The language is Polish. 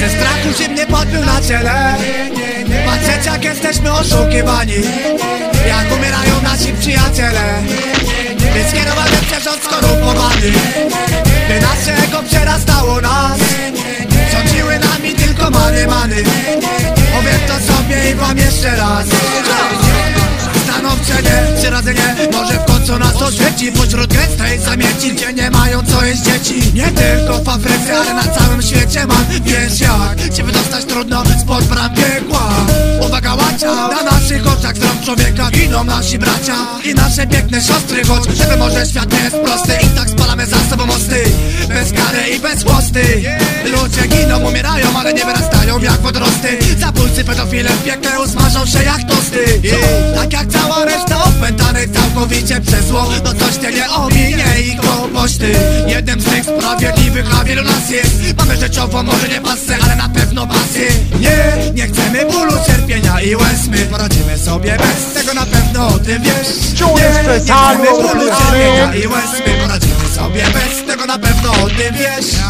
Ze strachu zimnie podbił na ciele. Patrzeć jak jesteśmy oszukiwani. Jak umierają nasi przyjaciele. By skierowany przerząd skorupowany By nasze ego przerastało nas. Sądziły nami tylko many, many. Powiem to sobie i wam jeszcze raz oświeci Pośród gęstej zamieci Gdzie nie mają co jest dzieci. Nie tylko w Afryce, ale na całym świecie mam. Wiesz jak, się wydostać trudno Spod bram piekła. Uwaga łacia, na naszych oczach Zdrow człowieka giną nasi bracia. I nasze piękne siostry Choć żeby może świat nie jest prosty I tak spalamy za sobą mosty. Bez kary i bez chłosty. Ludzie giną, umierają, ale nie wyrastają jak wodorosty. Zabójcy, pedofile w piekle usmażą się jak tosty. Tak jak cała reszta całkowicie przez zło No coś cię nie ominie i kołopośty Jednym z tych sprawiedliwych, a wielu nas jest. Mamy rzeczowo, może nie pasę, ale na pewno pasję Nie, nie chcemy bólu, cierpienia i łez My poradzimy sobie bez tego na pewno, o tym wiesz. Nie, nie chcemy bólu, cierpienia i łez My poradzimy sobie bez tego na pewno, o tym wiesz